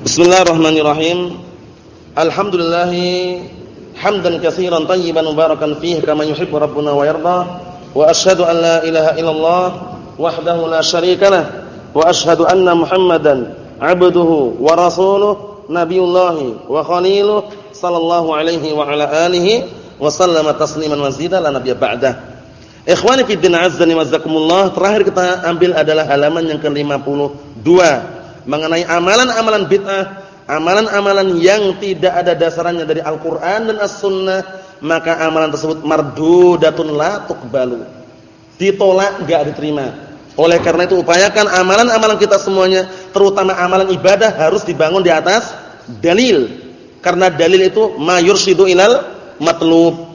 Bismillahirrahmanirrahim. Alhamdulillah hamdan katsiran tayyiban mubarakan fihi kama yuhibbu rabbuna wa yarda. Wa asyhadu an la ilaha illallah wahdahu la syarika lah wa asyhadu anna Muhammadan 'abduhu wa rasuluhu nabiyullah wa khaliluh sallallahu alaihi wa ala alihi wa sallama tasliman mazida la nabiyya ba'dah. Ikhwani fi din azza wa jazakumullah, terakhir kita ambil adalah halaman yang ke-52 mengenai amalan-amalan bid'ah, amalan-amalan yang tidak ada dasarannya dari Al-Qur'an dan As-Sunnah, maka amalan tersebut mardudatun la tuqbalu. Ditolak enggak diterima. Oleh karena itu upayakan amalan-amalan kita semuanya, terutama amalan ibadah harus dibangun di atas dalil. Karena dalil itu ma yursyidu ilal matlub.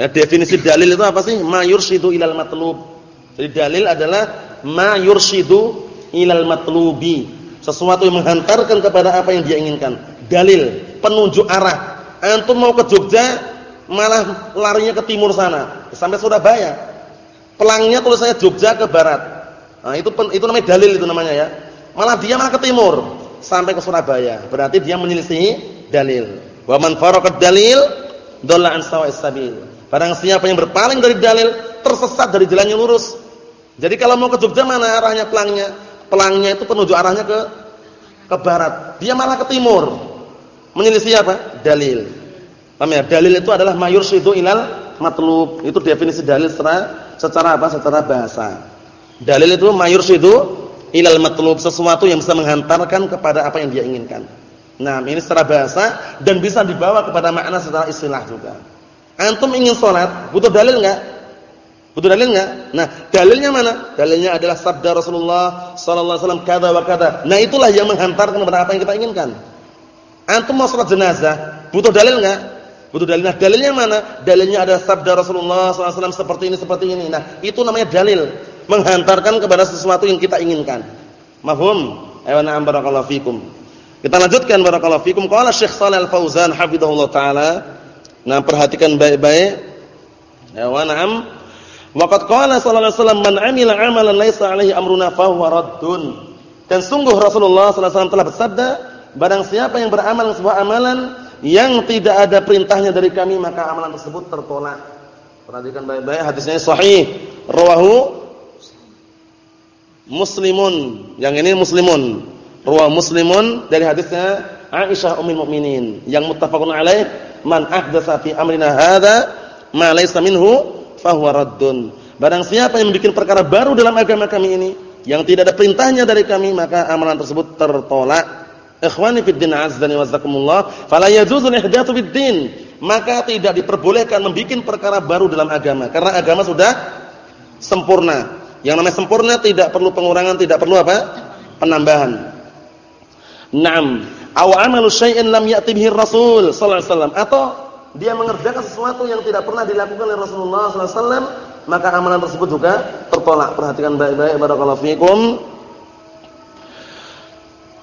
Ya, definisi dalil itu apa sih? Ma yursyidu ilal matlub. Jadi dalil adalah ma yursyidu ilal matlubi sesuatu yang menghantarkan kepada apa yang dia inginkan. Dalil, penunjuk arah. Antum mau ke Jogja, malah larinya ke timur sana, sampai Surabaya. Pelangnya tulisannya Jogja ke barat. Nah, itu itu namanya dalil itu namanya ya. Malah dia malah ke timur, sampai ke Surabaya. Berarti dia menyelisihi dalil. Wa man faraqad dalil dhalla an sawa'is sabil. Barang siapa yang berpaling dari dalil, tersesat dari jalan yang lurus. Jadi kalau mau ke Jogja mana arahnya pelangnya? Pelangnya itu penunjuk arahnya ke ke barat. Dia malah ke timur. Menyelisih apa? Dalil. Paham ya? Dalil itu adalah mayursidu ilal matlub. Itu definisi dalil secara secara apa? Secara bahasa. Dalil itu mayursidu ilal matlub, sesuatu yang bisa menghantarkan kepada apa yang dia inginkan. Nah, ini secara bahasa dan bisa dibawa kepada makna secara istilah juga. Antum ingin sholat, butuh dalil enggak? Butuh dalil enggak? Nah, dalilnya mana? Dalilnya adalah sabda Rasulullah sallallahu alaihi wasallam kada wa kada. Nah, itulah yang menghantarkan kepada apa yang kita inginkan. Antum mau salat jenazah, butuh dalil enggak? Butuh dalil. Nah, dalilnya mana? Dalilnya adalah sabda Rasulullah sallallahu alaihi wasallam seperti ini seperti ini. Nah, itu namanya dalil, menghantarkan kepada sesuatu yang kita inginkan. Mahum? Ayo na'am barakallahu fikum. Kita lanjutkan barakallahu fikum. Qala Syekh Shalal Al-Fauzan hafizahullah taala. Nah, perhatikan baik-baik. Wa na'am Waqad qala sallallahu alaihi wasallam man 'amila 'amalan laisa 'alaihi amruna fahuwa raddun. Dan sungguh Rasulullah sallallahu alaihi wasallam telah bersabda, barang siapa yang beramal sebuah amalan yang tidak ada perintahnya dari kami maka amalan tersebut tertolak. Perhatikan baik-baik hadisnya sahih. Rawahu Muslimun. Yang ini Muslimun. Rawahu Muslimun dari hadisnya Aisyah ummul mukminin yang muttafaqun alaih man ahdatsa fi amrina hadza ma laysa minhu fahuwa raddun. Barang siapa yang membuat perkara baru dalam agama kami ini yang tidak ada perintahnya dari kami, maka amalan tersebut tertolak. Ikhwani fid din azdani wazakumullah, fala yajuzu. Maka tidak diperbolehkan membuat perkara baru dalam agama karena agama sudah sempurna. Yang namanya sempurna tidak perlu pengurangan, tidak perlu apa? penambahan. Naam, aw syai'in lam ya'ti Rasul sallallahu alaihi wasallam atau dia mengerjakan sesuatu yang tidak pernah dilakukan oleh Rasulullah SAW, maka amalan tersebut juga tertolak. Perhatikan baik-baik barakallahu fikum.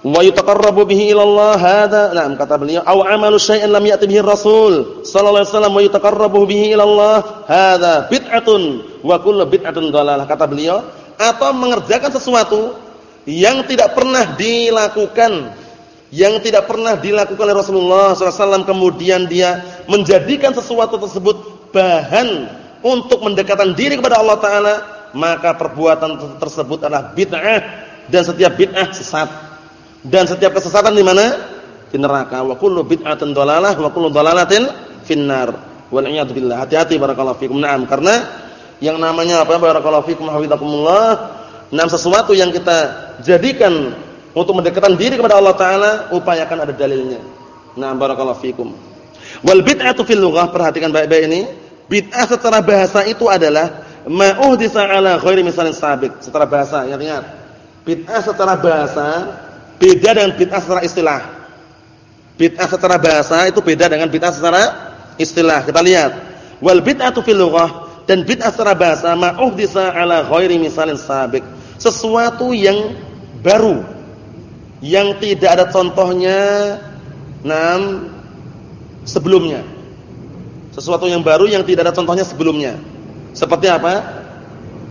Wa yutaqarrabu bihi ila Allah hadza, nah kata beliau, "Aw amalu syai'an lam ya'ti bihi Rasul sallallahu alaihi wasallam wa yutaqarrabu bihi ila Allah hadza bid'atun wa kullu bid'atun dhalalah." Kata beliau, atau mengerjakan sesuatu yang tidak pernah dilakukan yang tidak pernah dilakukan oleh Rasulullah SAW kemudian dia menjadikan sesuatu tersebut bahan untuk mendekatan diri kepada Allah Taala maka perbuatan tersebut adalah bid'ah dan setiap bid'ah sesat. Dan setiap kesesatan di mana? Di neraka. Wa kullu bid'atin dhalalah wa kullu dhalalatin finnar. Wal billah. Hati-hati barakallahu fikum. Na'am karena yang namanya apa? Barakallahu fikum hafizakumullah. Nam sesuatu yang kita jadikan untuk mendekatkan diri kepada Allah taala, upayakan ada dalilnya. Nah, barakallahu fikum. Wal bid'atu fil lughah, perhatikan baik-baik ini. Bid'ah secara bahasa itu adalah ma uhdisa ala ghairi misalin sabiq. Secara bahasa, ingat-ingat. Bid'ah secara bahasa beda dengan bid'ah secara istilah. Bid'ah secara bahasa itu beda dengan bid'ah secara istilah. Kita lihat. Wal bid'atu fil lughah dan bid'ah secara bahasa ma uhdisa ala ghairi misalin sabiq. Sesuatu yang baru yang tidak ada contohnya enam sebelumnya. Sesuatu yang baru yang tidak ada contohnya sebelumnya. Seperti apa?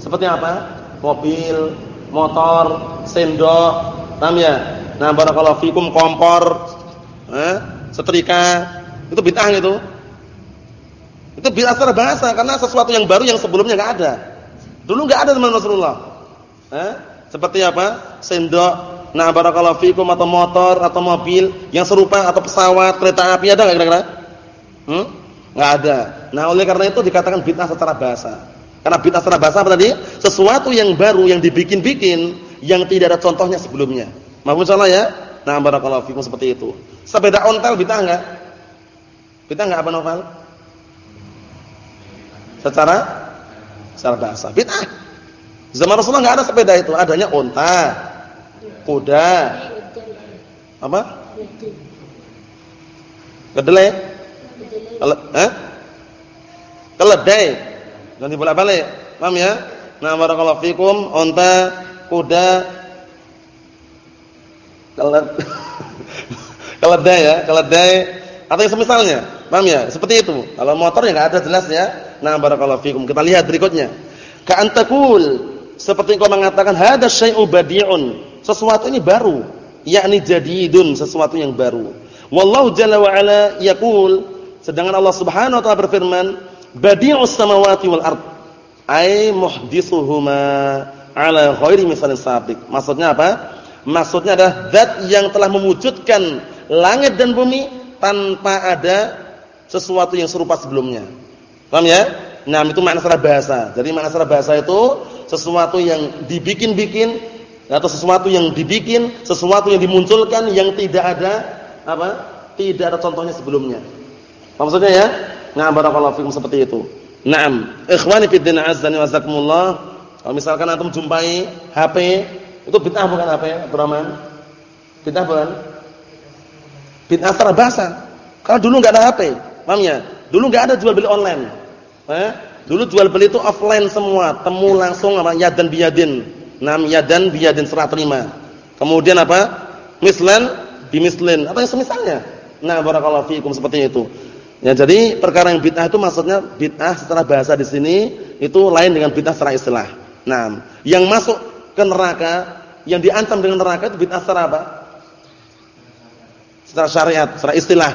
Seperti apa? Mobil, motor, sendok, paham ya? Nah, barakallahu fikum kompor, eh, setrika, itu bid'ah itu. Itu bid'ah secara bahasa karena sesuatu yang baru yang sebelumnya enggak ada. Dulu enggak ada zaman Rasulullah. Eh? Seperti apa? Sendok, nah barakallahu fikum atau motor atau mobil yang serupa atau pesawat, kereta api ada enggak kira-kira? Hmm? Enggak ada. Nah, oleh karena itu dikatakan bid'ah secara bahasa. Karena bid'ah secara bahasa apa tadi? Sesuatu yang baru yang dibikin-bikin yang tidak ada contohnya sebelumnya. Mahfum salah ya? Nah, barakallahu fikum seperti itu. Sepeda ontel bid'ah enggak? Bid'ah enggak apa novel? Secara secara bahasa bid'ah. Zaman Rasulullah enggak ada sepeda itu, adanya unta, kuda. Apa? Kedelai? Eh? Keledai. Jangan dibolak-balik. Paham ya? Nah, barakallahu fikum, unta, kuda, keled keledai ya, keledai atau yang semisalnya. Paham ya? Seperti itu. Kalau motor ya ada jelas ya. Nah, barakallahu fikum. Kita lihat berikutnya. Ka antakul seperti kau mengatakan hadza syai'u badi'un. Sesuatu ini baru, yakni jadidun, sesuatu yang baru. Wallahu jalla wa ala yaqul sedangkan Allah Subhanahu wa taala berfirman, "Badi'us samawati wal ard." Ai muhdithuhuma ala ghairi misalin sabiq. Maksudnya apa? Maksudnya adalah zat yang telah mewujudkan langit dan bumi tanpa ada sesuatu yang serupa sebelumnya. Paham ya? Nah, itu makna secara bahasa. Jadi makna secara bahasa itu sesuatu yang dibikin-bikin atau sesuatu yang dibikin, sesuatu yang dimunculkan yang tidak ada apa? Tidak ada contohnya sebelumnya. Maksudnya ya? Nah, barakallahu fikum seperti itu. Naam, ikhwani fid din azza wa jazakumullah. Kalau misalkan antum jumpai HP, itu bid'ah bukan HP, Abdurrahman? Bid'ah bukan? Bid'ah secara bahasa. Karena dulu enggak ada HP, paham ya? Dulu enggak ada jual beli online. Eh? Dulu jual beli itu offline semua, temu langsung apa yadan biyadin. Nam yadan biyadin serah terima. Kemudian apa? Mislan bimislin atau yang semisalnya. Nah, barakallahu fiikum seperti itu. Ya, jadi perkara yang bid'ah itu maksudnya bid'ah secara bahasa di sini itu lain dengan bid'ah secara istilah. Nah, yang masuk ke neraka, yang diancam dengan neraka itu bid'ah secara apa? Secara syariat, secara istilah.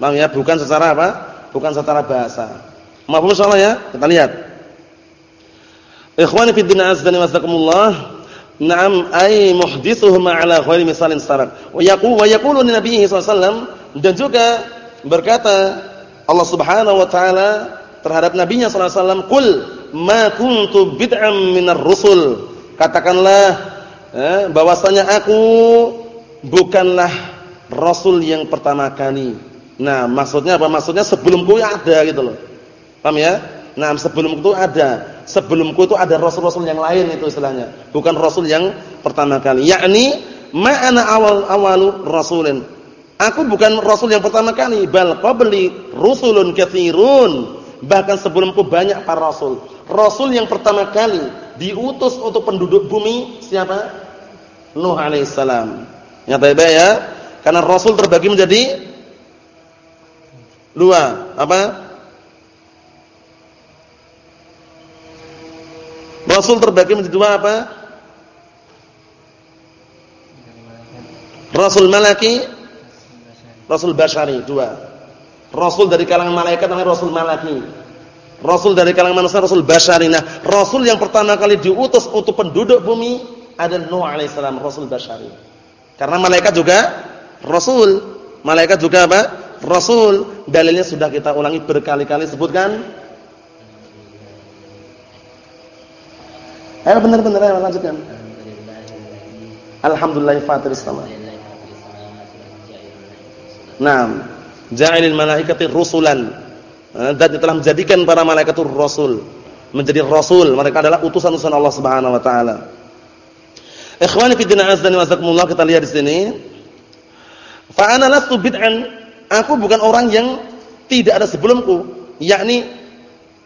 Paham ya? Bukan secara apa? Bukan secara bahasa. Mahfum insyaallah ya? Kita lihat. Ikhwani fi din azza wa jazakumullah. Naam ay muhdithuhum ala ghairi misalin sarak. Wa yaqulu wa yaqulu nabiyhi sallallahu dan juga berkata Allah Subhanahu wa taala terhadap nabinya sallallahu alaihi "Qul ma kuntu bid'am minar rusul." Katakanlah eh, bahwasanya aku bukanlah rasul yang pertama kali. Nah, maksudnya apa? Maksudnya sebelumku ada gitu loh. Paham ya? Nah, sebelum itu ada. Sebelumku itu ada rasul-rasul yang lain itu istilahnya. Bukan rasul yang pertama kali. Yakni ma'ana awal awalu rasulin. Aku bukan rasul yang pertama kali, bal qabli rusulun katsirun. Bahkan sebelumku banyak para rasul. Rasul yang pertama kali diutus untuk penduduk bumi siapa? Nuh alaihissalam. Ya baik-baik ya. Karena rasul terbagi menjadi dua. Apa? Rasul terbagi menjadi dua apa? Rasul malaki, Rasul basyari, dua. Rasul dari kalangan malaikat namanya Rasul malaki. Rasul dari kalangan manusia Rasul basyari. Nah, Rasul yang pertama kali diutus untuk penduduk bumi adalah Nuh alaihissalam, Rasul basyari. Karena malaikat juga Rasul. Malaikat juga apa? Rasul. Dalilnya sudah kita ulangi berkali-kali sebutkan Ayo benar-benar ayo lanjutkan. Alhamdulillah fatiris sama. Naam. Ja'ilil malaikati rusulan. Dan telah menjadikan para malaikat itu rasul. Menjadi rasul. Mereka adalah utusan-utusan Allah Subhanahu wa taala. Ikhwani fi din azza wa jazakumullah kita lihat di sini. Fa ana lastu bid'an. Aku bukan orang yang tidak ada sebelumku, yakni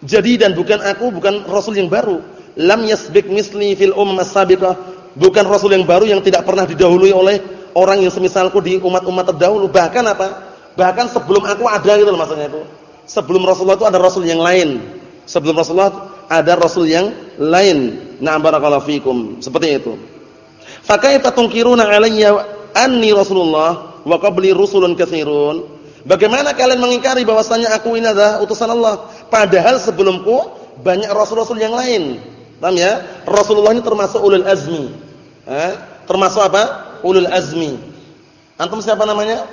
jadi dan bukan aku bukan rasul yang baru lam yasbik misli fil ummah sabiqah. Bukan rasul yang baru yang tidak pernah didahului oleh orang yang semisalku di umat-umat terdahulu. Bahkan apa? Bahkan sebelum aku ada gitu loh maksudnya itu. Sebelum Rasulullah itu ada rasul yang lain. Sebelum Rasulullah ada rasul yang lain. Na'am barakallahu fikum. Seperti itu. Fa kaifa tunkiruna alayya anni Rasulullah wa qabli rusulun katsirun. Bagaimana kalian mengingkari bahwasanya aku ini adalah utusan Allah? Padahal sebelumku banyak rasul-rasul yang lain. Paham ya? Rasulullah ini termasuk ulul azmi. Eh? Termasuk apa? Ulul azmi. Antum siapa namanya?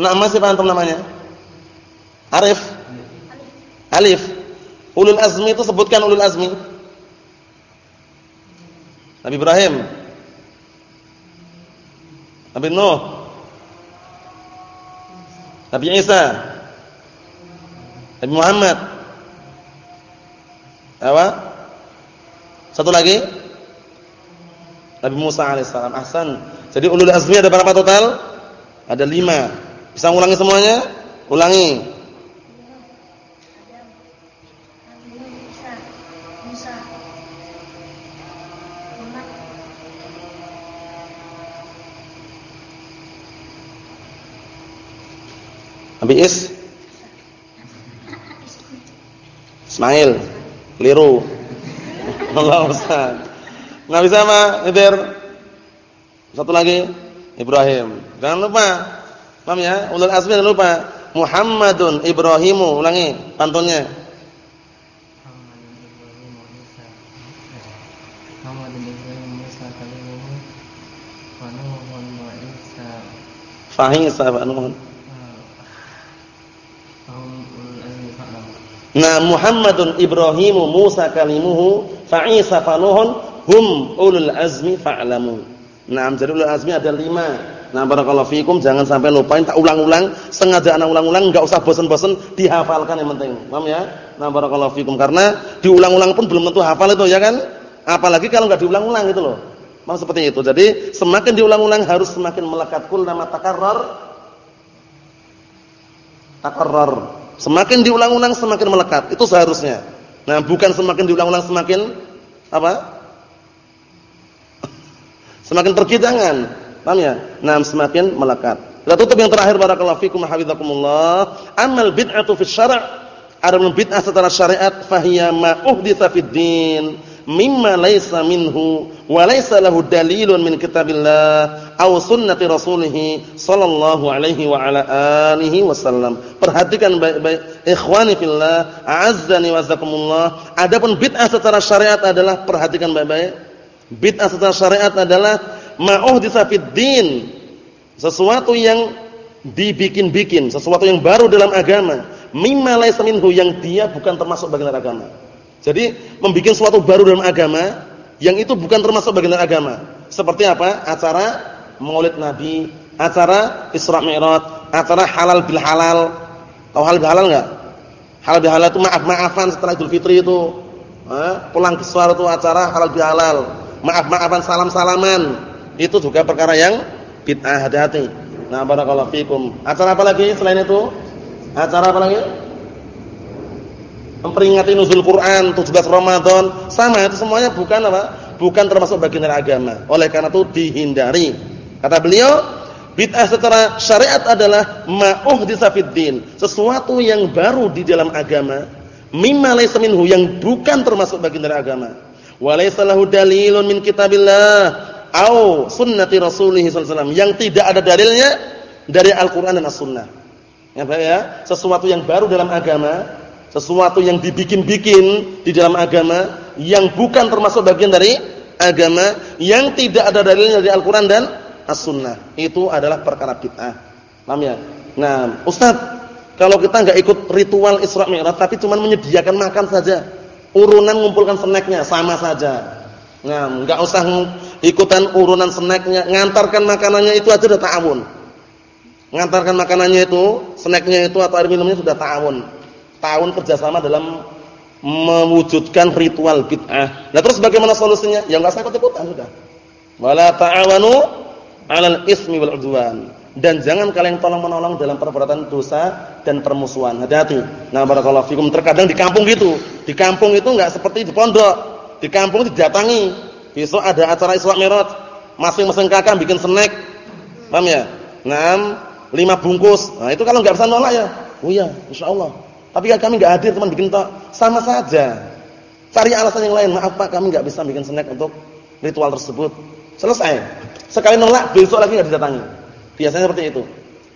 Nama siapa antum namanya? Arif. Alif. Ulul azmi itu sebutkan ulul azmi. Nabi Ibrahim. Nabi Nuh. Nabi Isa. Nabi Muhammad. Apa? Satu lagi? Nabi Musa alaihissalam. Ahsan. Jadi ulul azmi ada berapa total? Ada lima. Bisa ulangi semuanya? Ulangi. Nabi Is Ismail keliru Allah Ustaz Nabi sama Iber satu lagi. Ibrahim. Jangan lupa. Paham ya? Ulul azmi jangan lupa. Muhammadun Ibrahimu. Ulangi pantunnya. Fahing sahabat Nuhun. Nah Muhammadun Ibrahimu Musa kalimuhu fa Isa fanuhun hum ulul azmi fa'lamu. Nah jadi ulul azmi ada lima. Nah barakallahu fikum jangan sampai lupain tak ulang-ulang sengaja anak ulang-ulang enggak usah bosan-bosan dihafalkan yang penting. Paham ya? Nah barakallahu fikum karena diulang-ulang pun belum tentu hafal itu ya kan? Apalagi kalau enggak diulang-ulang gitu loh. Memang seperti itu. Jadi semakin diulang-ulang harus semakin melekat kul nama takarrar takarrar Semakin diulang-ulang semakin melekat. Itu seharusnya. Nah, bukan semakin diulang-ulang semakin apa? Semakin pergi jangan. Paham ya? Nah, semakin melekat. Kita tutup yang terakhir barakallahu fikum hafizakumullah. Amal bid'atu fi syara'. Ada bid'ah setelah syariat fahiya ma uhditsa fid din mimma laysa minhu wa laysa lahu dalilun min kitabillah aw sunnati rasulih sallallahu alaihi wa ala alihi wasallam. Perhatikan baik-baik ikhwani fillah, a'azzani wa zakumullah. Adapun bid'ah secara syariat adalah perhatikan baik-baik. Bid'ah secara syariat adalah ma'uhditsa fid din. Sesuatu yang dibikin-bikin, sesuatu yang baru dalam agama, mimma laysa minhu yang dia bukan termasuk bagian agama. Jadi membuat sesuatu baru dalam agama yang itu bukan termasuk bagian dari agama. Seperti apa? Acara Maulid Nabi, acara Isra Mi'raj, acara halal bil halal. Tahu halal bil halal enggak? Halal bil halal itu maaf-maafan setelah Idul Fitri itu. Eh, pulang ke suara itu acara halal bil halal. Maaf-maafan salam-salaman. Itu juga perkara yang bid'ah hati-hati. Nah, barakallahu fikum. Acara apa lagi selain itu? Acara apa lagi? memperingati nuzul Quran 17 Ramadan sama itu semuanya bukan apa bukan termasuk bagian dari agama oleh karena itu dihindari kata beliau bid'ah secara syariat adalah ma'uh disafiddin sesuatu yang baru di dalam agama mimma laysa yang bukan termasuk bagian dari agama. Wa laysa dalilun min kitabillah au sunnati rasulih sallallahu yang tidak ada dalilnya dari Al-Qur'an dan As-Sunnah. Ya, ya? Sesuatu yang baru dalam agama sesuatu yang dibikin-bikin di dalam agama yang bukan termasuk bagian dari agama yang tidak ada dalilnya dari Al-Qur'an dan As-Sunnah. Itu adalah perkara bid'ah. Paham ya? Nah, Ustaz, kalau kita enggak ikut ritual Isra Mi'raj tapi cuma menyediakan makan saja, urunan ngumpulkan snacknya sama saja. Nah, enggak usah ikutan urunan snacknya, ngantarkan makanannya itu aja udah ta'awun. Ngantarkan makanannya itu, snacknya itu atau air minumnya sudah ta'awun tahun kerjasama dalam mewujudkan ritual bid'ah. Nah terus bagaimana solusinya? Ya enggak usah ikut-ikutan sudah. Wala ta'awanu 'alal ismi wal 'udwan. Dan jangan kalian tolong-menolong dalam perbuatan dosa dan permusuhan. Hati-hati. Nah, barakallahu fikum. Terkadang di kampung gitu. Di kampung itu enggak seperti di pondok. Di kampung didatangi. Besok ada acara Isra Mi'raj. Masing-masing kakak bikin snack. Paham ya? Nah, lima bungkus. Nah, itu kalau enggak bisa nolak ya. Oh iya, insyaallah. Tapi kan kami nggak hadir teman bikin tok. Sama saja. Cari alasan yang lain. Maaf Pak, kami nggak bisa bikin snack untuk ritual tersebut. Selesai. Sekali nolak, besok lagi enggak didatangi. Biasanya seperti itu.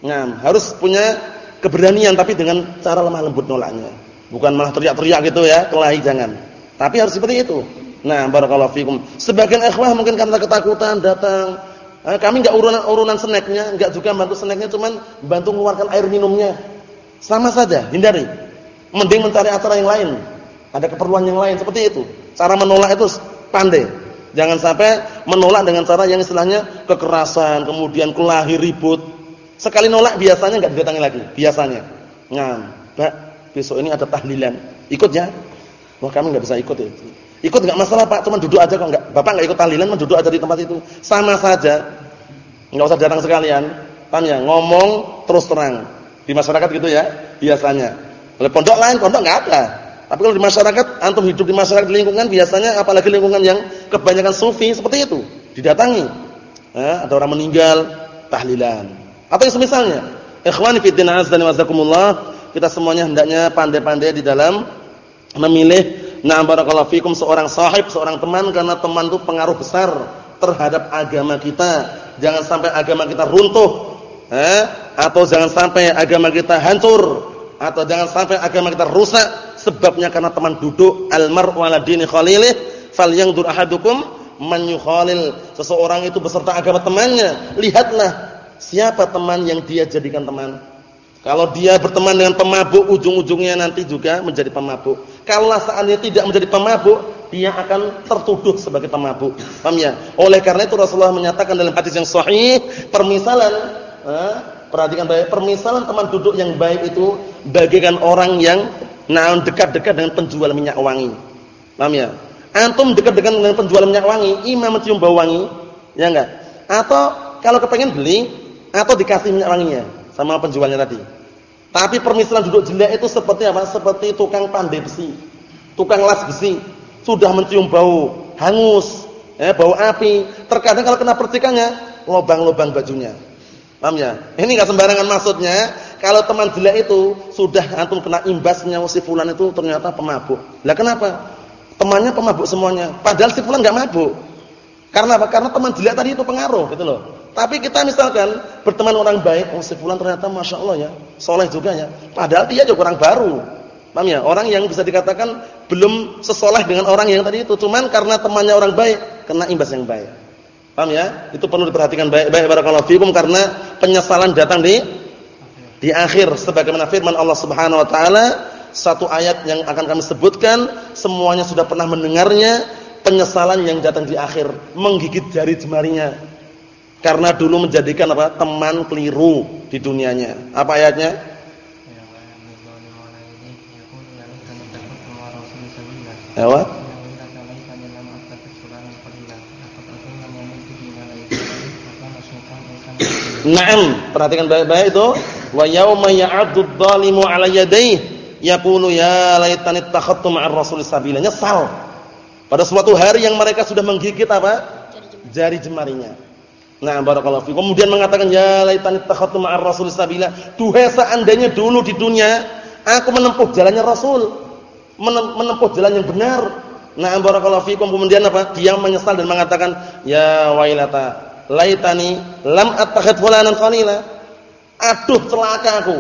Nah, harus punya keberanian tapi dengan cara lemah lembut nolaknya. Bukan malah teriak-teriak gitu ya, kelahi jangan. Tapi harus seperti itu. Nah, barakallahu fikum. Sebagian ikhwah mungkin karena ketakutan datang. Eh, kami enggak urunan urunan snacknya, enggak juga bantu snacknya, cuman bantu mengeluarkan air minumnya. Sama saja, hindari. Mending mencari acara yang lain. Ada keperluan yang lain seperti itu. Cara menolak itu pandai. Jangan sampai menolak dengan cara yang istilahnya kekerasan, kemudian kelahi ribut. Sekali nolak biasanya enggak didatangi lagi, biasanya. Nah, Mbak, besok ini ada tahlilan. Ikut ya? Wah, kami enggak bisa ikut ya. Ikut enggak masalah, Pak, cuma duduk aja kok enggak. Bapak enggak ikut tahlilan, duduk aja di tempat itu. Sama saja. Enggak usah datang sekalian. Paham ya? Ngomong terus terang. Di masyarakat gitu ya, biasanya. Oleh pondok lain, pondok enggak ada. Tapi kalau di masyarakat, antum hidup di masyarakat di lingkungan biasanya apalagi lingkungan yang kebanyakan sufi seperti itu, didatangi. Eh, ada orang meninggal, tahlilan. Atau yang semisalnya. Ikhwani fi din azza wa kita semuanya hendaknya pandai-pandai di dalam memilih na barakallahu fikum seorang sahib, seorang teman karena teman itu pengaruh besar terhadap agama kita. Jangan sampai agama kita runtuh. Eh, atau jangan sampai agama kita hancur atau jangan sampai agama kita rusak sebabnya karena teman duduk almar'u ala dini khalilih falyanzur ahadukum man yukhalil. Seseorang itu beserta agama temannya. Lihatlah siapa teman yang dia jadikan teman. Kalau dia berteman dengan pemabuk ujung-ujungnya nanti juga menjadi pemabuk. Kalau seandainya tidak menjadi pemabuk dia akan tertuduh sebagai pemabuk. Paham ya? Oleh karena itu Rasulullah menyatakan dalam hadis yang sahih permisalan eh, perhatikan baik permisalan teman duduk yang baik itu bagaikan orang yang Nah, dekat-dekat dengan penjual minyak wangi. Paham ya? Antum dekat-dekat dengan penjual minyak wangi, imam mencium bau wangi, ya enggak? Atau kalau kepengen beli atau dikasih minyak wanginya sama penjualnya tadi. Tapi permisalan duduk jelek itu seperti apa? Seperti tukang pandai besi, tukang las besi, sudah mencium bau hangus, eh, bau api. Terkadang kalau kena percikannya, lobang-lobang bajunya. Paham ya? Ini enggak sembarangan maksudnya. Kalau teman jelek itu sudah antum kena imbasnya si fulan itu ternyata pemabuk. Lah kenapa? Temannya pemabuk semuanya. Padahal si fulan enggak mabuk. Karena apa? Karena teman jelek tadi itu pengaruh gitu loh. Tapi kita misalkan berteman orang baik, oh si fulan ternyata Masya Allah ya, soleh juga ya. Padahal dia juga orang baru. Paham ya? Orang yang bisa dikatakan belum sesoleh dengan orang yang tadi itu. Cuman karena temannya orang baik, kena imbas yang baik. Paham ya? Itu perlu diperhatikan baik-baik barakallahu fikum karena penyesalan datang di di akhir. Sebagaimana firman Allah Subhanahu wa taala satu ayat yang akan kami sebutkan semuanya sudah pernah mendengarnya penyesalan yang datang di akhir menggigit jari jemarinya. Karena dulu menjadikan apa? Teman keliru di dunianya. Apa ayatnya? Ya, Naam, perhatikan baik-baik itu. Wa yauma ya'addu adh-dhalimu 'ala yadayhi yaqulu ya laitani takhattu ma'ar rasul sabila. Nyesal. Pada suatu hari yang mereka sudah menggigit apa? Jari jemarinya. Nah, barakallahu fikum. Kemudian mengatakan ya laitani takhattu ma'ar rasul sabila. Duhai seandainya dulu di dunia aku menempuh jalannya Rasul. Menempuh jalan yang benar. Nah, barakallahu fikum. Kemudian apa? Dia menyesal dan mengatakan ya wailata laitani lam attakhid fulanan khalila. Aduh celaka aku.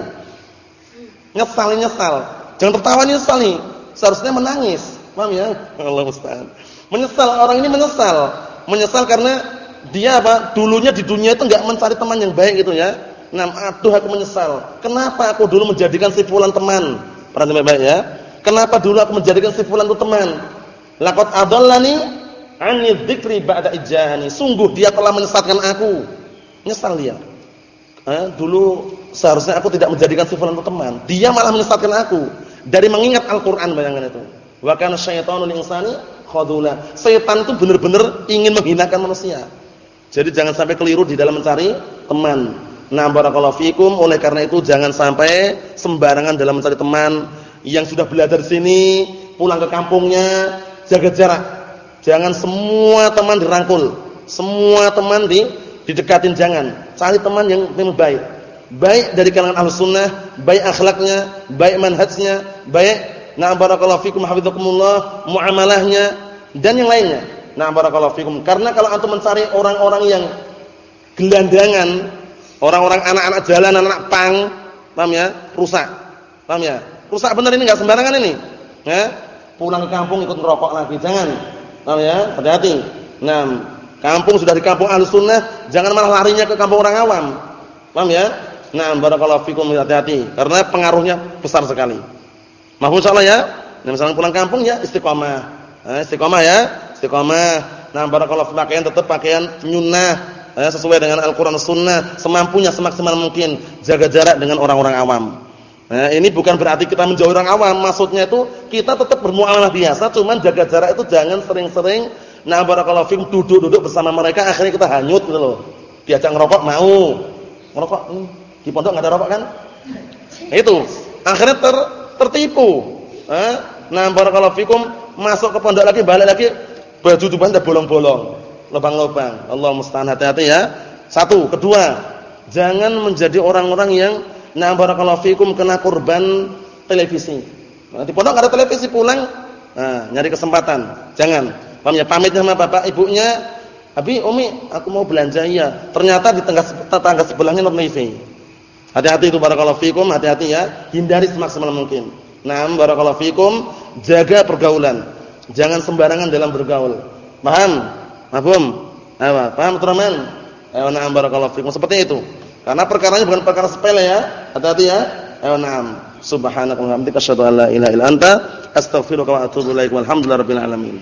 Nyesal nyesal. Jangan tertawa nyesal nih. Seharusnya menangis. Paham ya? Allah musta'an. Menyesal orang ini menyesal. Menyesal karena dia apa? Dulunya di dunia itu enggak mencari teman yang baik gitu ya. Nah, aduh aku menyesal. Kenapa aku dulu menjadikan si fulan teman? Perhatian baik-baik ya. Kenapa dulu aku menjadikan si fulan itu teman? Laqad adallani ani dzikri ba'da ijani. Sungguh dia telah menyesatkan aku. Nyesal dia. Eh, dulu seharusnya aku tidak menjadikan si fulan teman. Dia malah menyesatkan aku dari mengingat Al-Qur'an bayangkan itu. Wa kana syaitanu lil insani khadula. Setan itu benar-benar ingin menghinakan manusia. Jadi jangan sampai keliru di dalam mencari teman. Nah, barakallahu fikum. Oleh karena itu jangan sampai sembarangan dalam mencari teman yang sudah belajar di sini, pulang ke kampungnya, jaga jarak Jangan semua teman dirangkul, semua teman di didekatin jangan. Cari teman yang memang baik. Baik dari kalangan Ahlus Sunnah, baik akhlaknya, baik manhajnya, baik na barakallahu fikum hafizakumullah, muamalahnya dan yang lainnya. Na barakallahu fikum. Karena kalau antum mencari orang-orang yang gelandangan, orang-orang anak-anak jalan, anak-anak pang, paham ya? Rusak. Paham ya? Rusak benar ini enggak sembarangan ini. Ya. Pulang ke kampung ikut ngerokok lagi, jangan. Paham ya? Hati-hati. Nah, kampung sudah di kampung Ahlussunnah, jangan malah larinya ke kampung orang awam. Paham ya? Nah, barakallahu fikum hati-hati karena pengaruhnya besar sekali. Mahfuz insyaallah ya. Nah, misalnya pulang kampung ya istiqomah. Nah, istiqomah ya, istiqomah. Nah, barakallahu pakaian tetap pakaian nyunnah ya, sesuai dengan Al-Qur'an Sunnah, semampunya semaksimal mungkin jaga jarak dengan orang-orang awam. Nah, ini bukan berarti kita menjauhi orang awam, maksudnya itu kita tetap bermuamalah biasa, cuman jaga jarak itu jangan sering-sering nah barakallahu fikum duduk-duduk bersama mereka akhirnya kita hanyut gitu loh. Diajak ngerokok mau. Ngerokok hmm, di pondok enggak ada rokok kan? Itu. Akhirnya ter, tertipu. Eh? Nah, barakallahu fikum masuk ke pondok lagi, balik lagi baju jubahnya udah bolong-bolong, lubang-lubang. Allah musta'an hati-hati ya. Satu, kedua, jangan menjadi orang-orang yang nah barakallahu fikum kena korban televisi. Nah, di pondok ada televisi pulang, nah, nyari kesempatan. Jangan. Paham ya? Pamit sama bapak ibunya, "Abi, Umi, aku mau belanja ya." Ternyata di tengah tetangga sebelahnya nonton TV. Hati-hati itu barakallahu fikum, hati-hati ya. Hindari semaksimal mungkin. Naam barakallahu fikum, jaga pergaulan. Jangan sembarangan dalam bergaul. Paham? Paham? Ayo, paham teman-teman? Ayo na'am barakallahu fikum. Seperti itu. Karena perkaranya bukan perkara sepele ya. Hati-hati ya. Ayo na'am. Subhanakallahumma wa bihamdika asyhadu an la ilaha illa anta astaghfiruka wa atubu ilaik. Walhamdulillahirabbil alamin.